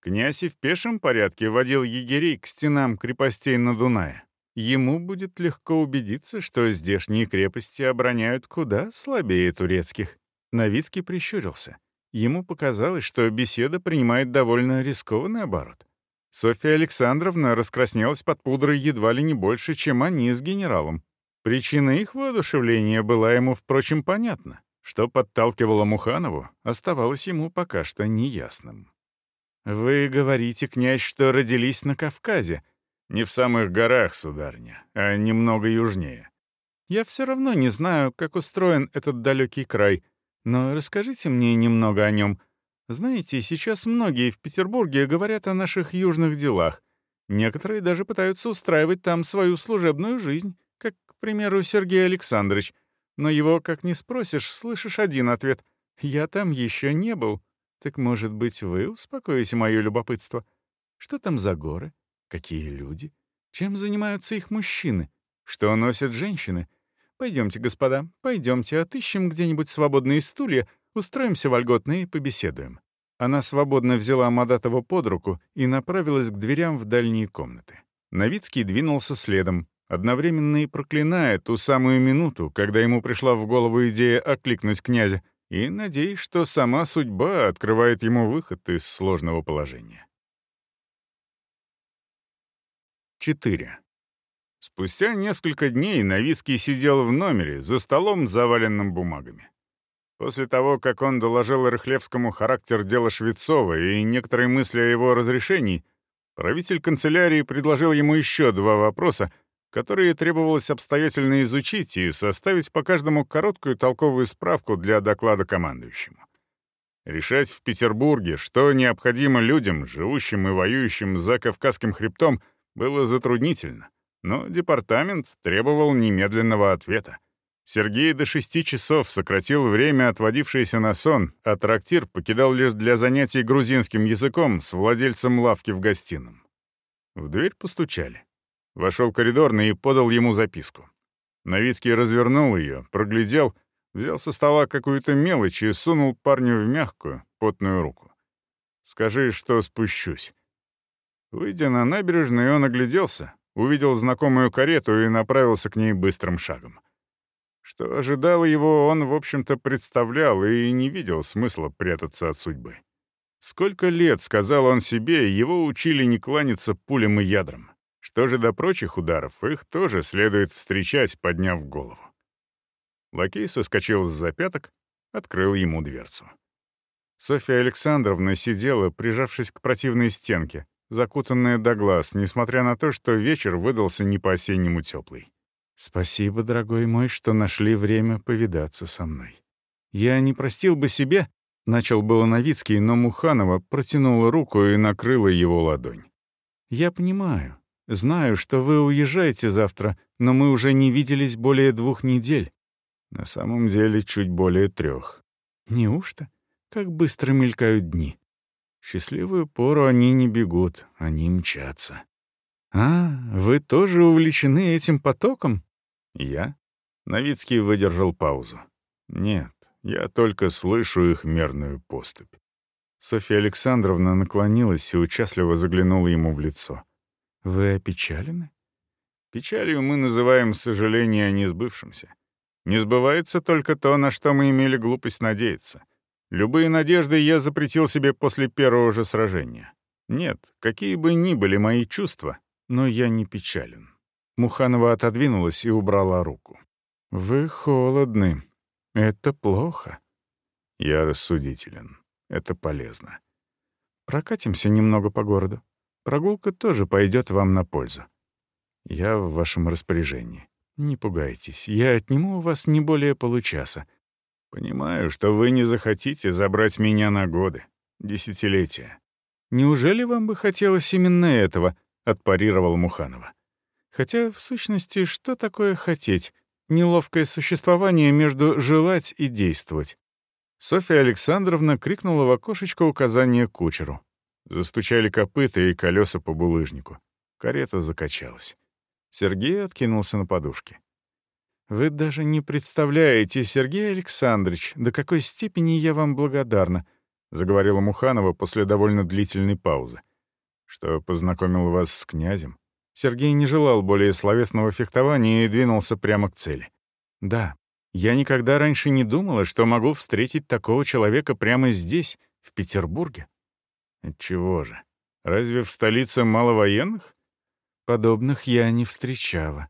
Князь и в пешем порядке водил егерей к стенам крепостей на Дунае. Ему будет легко убедиться, что здешние крепости обороняют куда слабее турецких. Новицкий прищурился. Ему показалось, что беседа принимает довольно рискованный оборот. Софья Александровна раскраснелась под пудрой едва ли не больше, чем они с генералом. Причина их воодушевления была ему, впрочем, понятна. Что подталкивало Муханову, оставалось ему пока что неясным. «Вы говорите, князь, что родились на Кавказе?» «Не в самых горах, сударня, а немного южнее». «Я все равно не знаю, как устроен этот далекий край, но расскажите мне немного о нем. Знаете, сейчас многие в Петербурге говорят о наших южных делах. Некоторые даже пытаются устраивать там свою служебную жизнь, примеру, Сергей Александрович. Но его, как ни спросишь, слышишь один ответ. «Я там еще не был». Так, может быть, вы успокоите мое любопытство? Что там за горы? Какие люди? Чем занимаются их мужчины? Что носят женщины? Пойдемте, господа, пойдемте, отыщем где-нибудь свободные стулья, устроимся вольготно и побеседуем». Она свободно взяла Мадатова под руку и направилась к дверям в дальние комнаты. Новицкий двинулся следом, одновременно и проклиная ту самую минуту, когда ему пришла в голову идея окликнуть князя, и надеясь, что сама судьба открывает ему выход из сложного положения. 4. Спустя несколько дней Новицкий сидел в номере, за столом, заваленным бумагами. После того, как он доложил Рыхлевскому характер дела Швецова и некоторые мысли о его разрешении, правитель канцелярии предложил ему еще два вопроса, которые требовалось обстоятельно изучить и составить по каждому короткую толковую справку для доклада командующему. Решать в Петербурге, что необходимо людям, живущим и воюющим за Кавказским хребтом, было затруднительно, но департамент требовал немедленного ответа. Сергей до шести часов сократил время, отводившееся на сон, а трактир покидал лишь для занятий грузинским языком с владельцем лавки в гостином. В дверь постучали. Вошел коридорный и подал ему записку. Новицкий развернул ее, проглядел, взял со стола какую-то мелочь и сунул парню в мягкую, потную руку. «Скажи, что спущусь». Выйдя на набережную, он огляделся, увидел знакомую карету и направился к ней быстрым шагом. Что ожидало его, он, в общем-то, представлял и не видел смысла прятаться от судьбы. Сколько лет, сказал он себе, его учили не кланяться пулям и ядрам. Что же до прочих ударов, их тоже следует встречать, подняв голову. Лакей соскочил с запяток, открыл ему дверцу. Софья Александровна сидела, прижавшись к противной стенке, закутанная до глаз, несмотря на то, что вечер выдался не по-осеннему теплый. «Спасибо, дорогой мой, что нашли время повидаться со мной. Я не простил бы себе...» — начал было Новицкий, но Муханова протянула руку и накрыла его ладонь. «Я понимаю. Знаю, что вы уезжаете завтра, но мы уже не виделись более двух недель. На самом деле, чуть более трех. Неужто? Как быстро мелькают дни. Счастливую пору они не бегут, они мчатся. А, вы тоже увлечены этим потоком? Я? Новицкий выдержал паузу. Нет, я только слышу их мерную поступь. Софья Александровна наклонилась и участливо заглянула ему в лицо. Вы опечалены? Печалью мы называем сожаление о несбывшемся. Не сбывается только то, на что мы имели глупость надеяться. Любые надежды я запретил себе после первого же сражения. Нет, какие бы ни были мои чувства, но я не печален. Муханова отодвинулась и убрала руку. «Вы холодны. Это плохо». «Я рассудителен. Это полезно. Прокатимся немного по городу. Прогулка тоже пойдет вам на пользу. Я в вашем распоряжении. Не пугайтесь, я отниму у вас не более получаса. Понимаю, что вы не захотите забрать меня на годы, десятилетия. Неужели вам бы хотелось именно этого? отпарировал Муханова. Хотя, в сущности, что такое хотеть? Неловкое существование между желать и действовать. Софья Александровна крикнула в окошечко указание кучеру. Застучали копыта и колеса по булыжнику. Карета закачалась. Сергей откинулся на подушке. Вы даже не представляете, Сергей Александрович, до какой степени я вам благодарна, заговорила Муханова после довольно длительной паузы. Что познакомил вас с князем? Сергей не желал более словесного фехтования и двинулся прямо к цели. Да, я никогда раньше не думала, что могу встретить такого человека прямо здесь, в Петербурге. Отчего же? Разве в столице мало военных? Подобных я не встречала.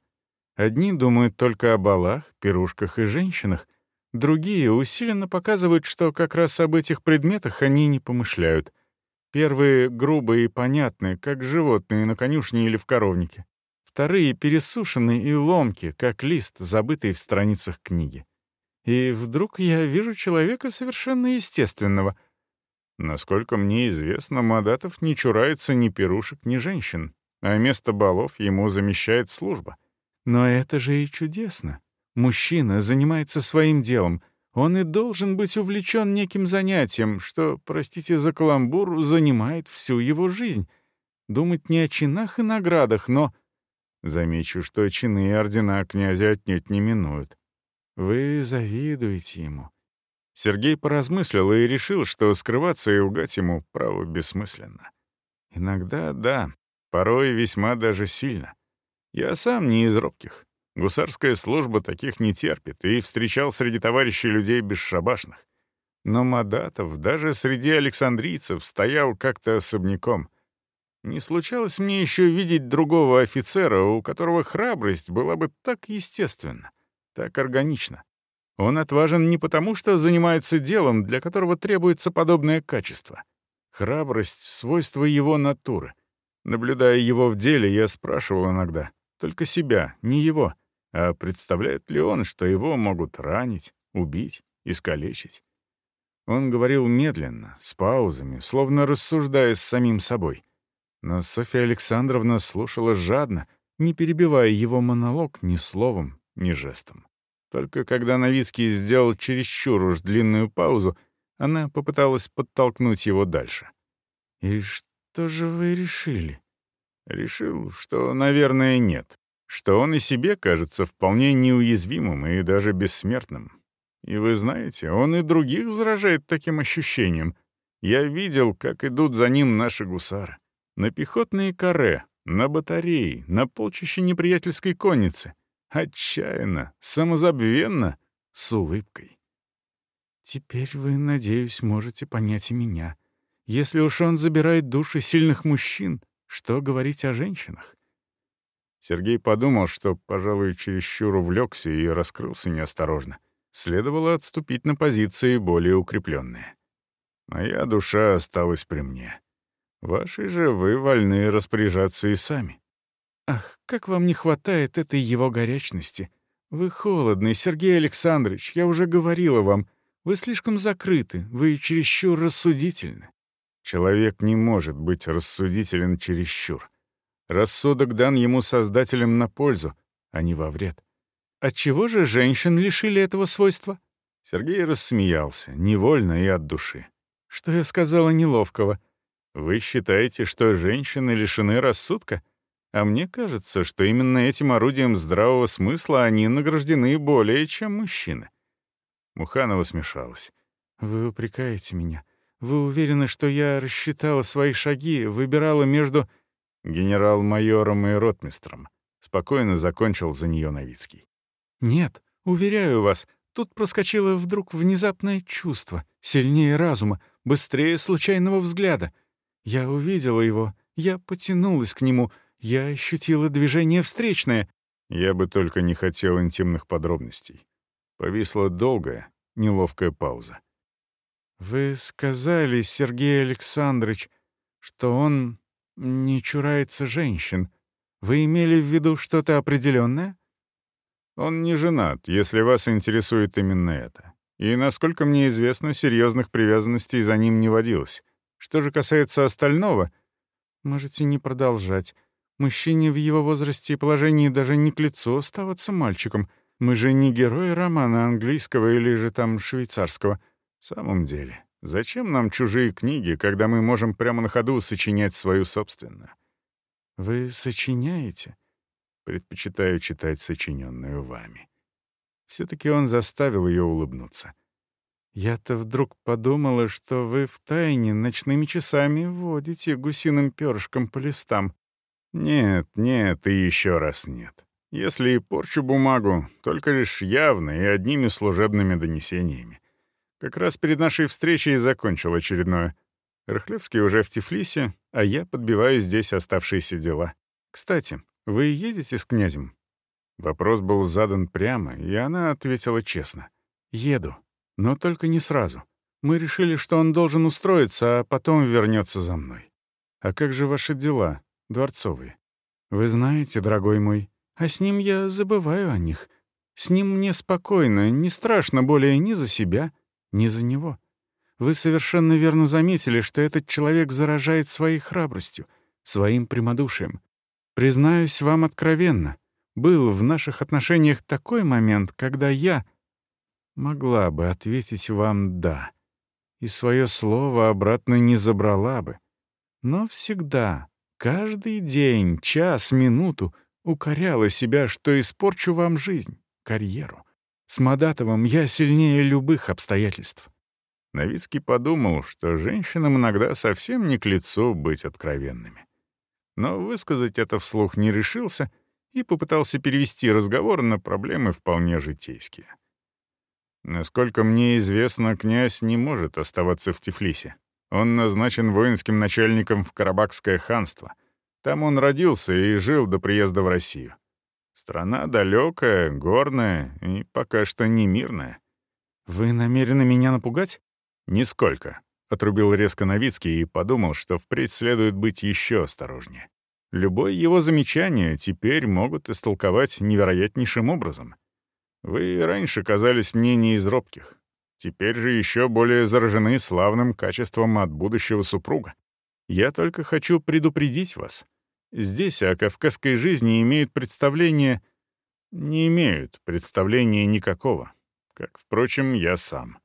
Одни думают только о балах, пирушках и женщинах, другие усиленно показывают, что как раз об этих предметах они не помышляют. Первые — грубые и понятные, как животные на конюшне или в коровнике. Вторые — пересушенные и ломки, как лист, забытый в страницах книги. И вдруг я вижу человека совершенно естественного. Насколько мне известно, Мадатов не чурается ни пирушек, ни женщин, а место балов ему замещает служба — но это же и чудесно. Мужчина занимается своим делом. Он и должен быть увлечен неким занятием, что, простите за каламбур, занимает всю его жизнь. Думать не о чинах и наградах, но... Замечу, что чины и ордена князя отнюдь не минуют. Вы завидуете ему. Сергей поразмыслил и решил, что скрываться и лгать ему право бессмысленно. Иногда да, порой весьма даже сильно. Я сам не из робких. Гусарская служба таких не терпит и встречал среди товарищей людей бесшабашных. Но Мадатов даже среди александрийцев стоял как-то особняком. Не случалось мне еще видеть другого офицера, у которого храбрость была бы так естественна, так органична. Он отважен не потому, что занимается делом, для которого требуется подобное качество. Храбрость — свойство его натуры. Наблюдая его в деле, я спрашивал иногда, только себя, не его. А представляет ли он, что его могут ранить, убить, искалечить? Он говорил медленно, с паузами, словно рассуждая с самим собой. Но Софья Александровна слушала жадно, не перебивая его монолог ни словом, ни жестом. Только когда Новицкий сделал чересчур уж длинную паузу, она попыталась подтолкнуть его дальше. «И что же вы решили?» Решил, что, наверное, нет. Что он и себе кажется вполне неуязвимым и даже бессмертным. И вы знаете, он и других заражает таким ощущением. Я видел, как идут за ним наши гусары. На пехотные каре, на батареи, на полчище неприятельской конницы. Отчаянно, самозабвенно, с улыбкой. «Теперь вы, надеюсь, можете понять и меня. Если уж он забирает души сильных мужчин, что говорить о женщинах? Сергей подумал, что, пожалуй, чересчур увлекся и раскрылся неосторожно. Следовало отступить на позиции более укрепленные. Моя душа осталась при мне. Вашей же вы вольны распоряжаться и сами. Ах, как вам не хватает этой его горячности. Вы холодный, Сергей Александрович, я уже говорила вам. Вы слишком закрыты, вы чересчур рассудительны. Человек не может быть рассудителен чересчур. Рассудок дан ему создателем на пользу, а не во вред. Отчего же женщин лишили этого свойства? Сергей рассмеялся, невольно и от души. Что я сказала неловкого? Вы считаете, что женщины лишены рассудка? А мне кажется, что именно этим орудием здравого смысла они награждены более, чем мужчины. Муханова смешалась. «Вы упрекаете меня. Вы уверены, что я рассчитала свои шаги, выбирала между генерал-майором и ротмистром?» Спокойно закончил за нее Новицкий. «Нет, уверяю вас, тут проскочило вдруг внезапное чувство, сильнее разума, быстрее случайного взгляда. Я увидела его, я потянулась к нему, я ощутила движение встречное. Я бы только не хотел интимных подробностей. Повисла долгая, неловкая пауза. «Вы сказали, Сергей Александрович, что он не чурается женщин. Вы имели в виду что-то определенное?» «Он не женат, если вас интересует именно это. И, насколько мне известно, серьезных привязанностей за ним не водилось. Что же касается остального, можете не продолжать. Мужчине в его возрасте и положении даже не к лицу оставаться мальчиком. Мы же не герои романа английского или же там швейцарского». В самом деле, зачем нам чужие книги, когда мы можем прямо на ходу сочинять свою собственную? Вы сочиняете? Предпочитаю читать сочиненную вами. Все-таки он заставил ее улыбнуться. «Я-то вдруг подумала, что вы втайне ночными часами водите гусиным перышком по листам». «Нет, нет и еще раз нет. Если и порчу бумагу, только лишь явно и одними служебными донесениями. Как раз перед нашей встречей и закончил очередное. Рыхлевский уже в Тифлисе, а я подбиваю здесь оставшиеся дела. Кстати, вы едете с князем?» Вопрос был задан прямо, и она ответила честно. «Еду. Но только не сразу. Мы решили, что он должен устроиться, а потом вернется за мной. А как же ваши дела, дворцовые? Вы знаете, дорогой мой, а с ним я забываю о них. С ним мне спокойно, не страшно более ни за себя, ни за него. Вы совершенно верно заметили, что этот человек заражает своей храбростью, своим прямодушием. Признаюсь вам откровенно, был в наших отношениях такой момент, когда я могла бы ответить вам «да», и свое слово обратно не забрала бы. Но всегда, каждый день, час, минуту укоряла себя, что испорчу вам жизнь, карьеру. С Мадатовым я сильнее любых обстоятельств. Новицкий подумал, что женщинам иногда совсем не к лицу быть откровенными. Но высказать это вслух не решился и попытался перевести разговор на проблемы вполне житейские. Насколько мне известно, князь не может оставаться в Тифлисе. Он назначен воинским начальником в Карабахское ханство. Там он родился и жил до приезда в Россию. Страна далекая, горная и пока что не мирная. «Вы намерены меня напугать?» «Нисколько», — отрубил резко Новицкий и подумал, что впредь следует быть еще осторожнее. Любое его замечание теперь могут истолковать невероятнейшим образом — вы раньше казались мне не из робких. Теперь же еще более заражены славным качеством от будущего супруга. Я только хочу предупредить вас. Здесь о кавказской жизни имеют представление... Не имеют представления никакого. Как, впрочем, я сам.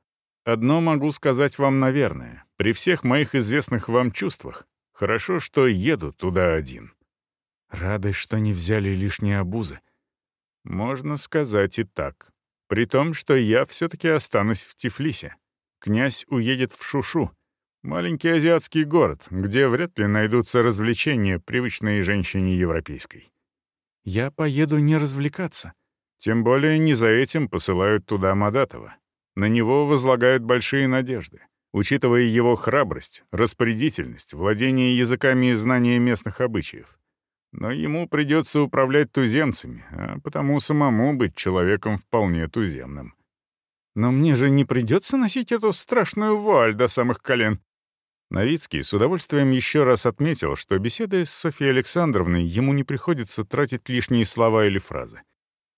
Одно могу сказать вам, наверное. При всех моих известных вам чувствах, хорошо, что еду туда один. Рады, что не взяли лишние обузы. Можно сказать и так. При том, что я все-таки останусь в Тифлисе. Князь уедет в Шушу, маленький азиатский город, где вряд ли найдутся развлечения, привычные женщине европейской. Я поеду не развлекаться. Тем более не за этим посылают туда Мадатова. На него возлагают большие надежды. Учитывая его храбрость, распорядительность, владение языками и знание местных обычаев. Но ему придется управлять туземцами, а потому самому быть человеком вполне туземным. Но мне же не придется носить эту страшную вуаль до самых колен. Новицкий с удовольствием еще раз отметил, что, беседуя с Софьей Александровной, ему не приходится тратить лишние слова или фразы.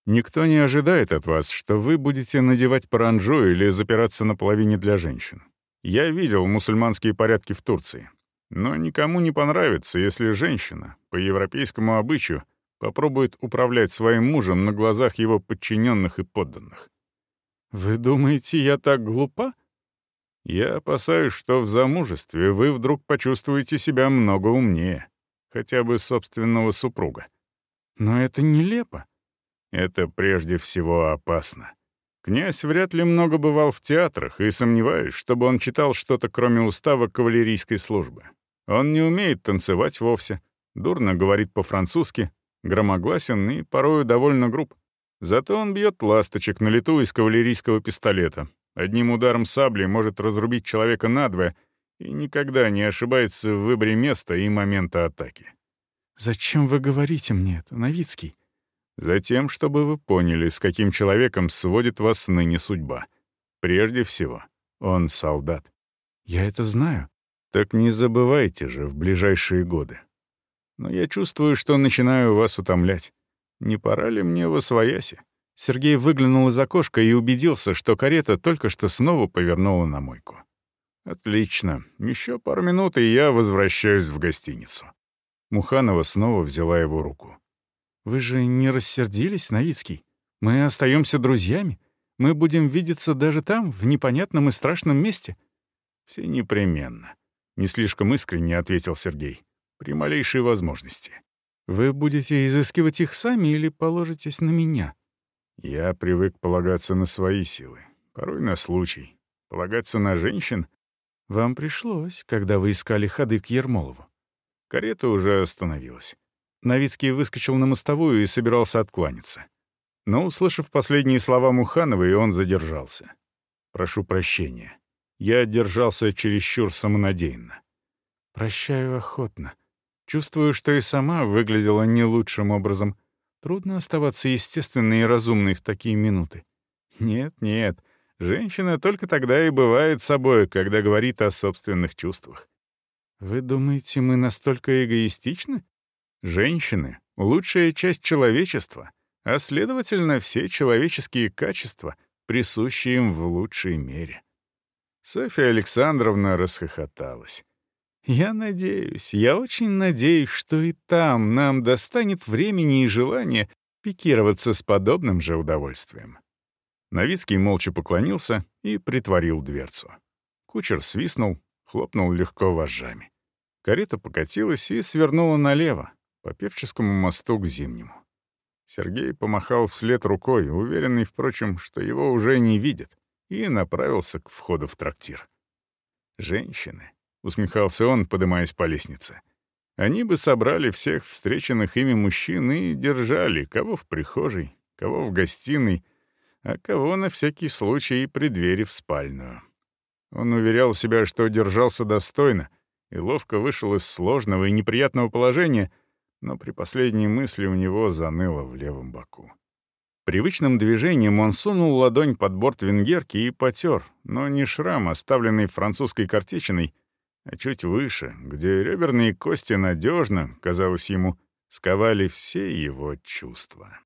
Никто не ожидает от вас, что вы будете надевать паранджу или запираться на половине для женщин. Я видел мусульманские порядки в Турции. Но никому не понравится, если женщина, по европейскому обычаю, попробует управлять своим мужем на глазах его подчиненных и подданных. «Вы думаете, я так глупа?» «Я опасаюсь, что в замужестве вы вдруг почувствуете себя много умнее, хотя бы собственного супруга. Но это нелепо. Это прежде всего опасно. Князь вряд ли много бывал в театрах, и сомневаюсь, чтобы он читал что-то кроме устава кавалерийской службы. Он не умеет танцевать вовсе, дурно говорит по-французски, громогласен и порою довольно груб. Зато он бьет ласточек на лету из кавалерийского пистолета. Одним ударом сабли может разрубить человека надвое и никогда не ошибается в выборе места и момента атаки. «Зачем вы говорите мне это, Новицкий?» «Затем, чтобы вы поняли, с каким человеком сводит вас ныне судьба. Прежде всего, он солдат». «Я это знаю. Так не забывайте же в ближайшие годы. Но я чувствую, что начинаю вас утомлять. Не пора ли мне во свояси? Сергей выглянул из окошка и убедился, что карета только что снова повернула на мойку. «Отлично. Еще пару минут, и я возвращаюсь в гостиницу». Муханова снова взяла его руку. «Вы же не рассердились, Новицкий? Мы остаемся друзьями. Мы будем видеться даже там, в непонятном и страшном месте». «Все непременно. — не слишком искренне ответил Сергей. «При малейшей возможности». «Вы будете изыскивать их сами или положитесь на меня?» Я привык полагаться на свои силы, порой на случай. Полагаться на женщин? Вам пришлось, когда вы искали ходы к Ермолову. Карета уже остановилась. Новицкий выскочил на мостовую и собирался откланяться. Но, услышав последние слова Мухановой, он задержался. «Прошу прощения. Я держался чересчур самонадеянно. Прощаю охотно. Чувствую, что и сама выглядела не лучшим образом. Трудно оставаться естественной и разумной в такие минуты. Нет, нет, женщина только тогда и бывает собой, когда говорит о собственных чувствах. Вы думаете, мы настолько эгоистичны? Женщины — лучшая часть человечества, а, следовательно, все человеческие качества, присущие им в лучшей мере. Софья Александровна расхохоталась. «Я надеюсь, я очень надеюсь, что и там нам достанет времени и желания пикироваться с подобным же удовольствием». Новицкий молча поклонился и притворил дверцу. Кучер свистнул, хлопнул легко вожжами. Карета покатилась и свернула налево, по Певческому мосту к Зимнему. Сергей помахал вслед рукой, уверенный, впрочем, что его уже не видят, и направился к входу в трактир. «Женщины», — усмехался он, подымаясь по лестнице. «Они бы собрали всех встреченных ими мужчин и держали, кого в прихожей, кого в гостиной, а кого на всякий случай при двери в спальную». Он уверял себя, что держался достойно и ловко вышел из сложного и неприятного положения, но при последней мысли у него заныло в левом боку. Привычным движением он сунул ладонь под борт венгерки и потер, но не шрам, оставленный французской картечиной, а чуть выше, где реберные кости надежно, казалось ему, сковали все его чувства.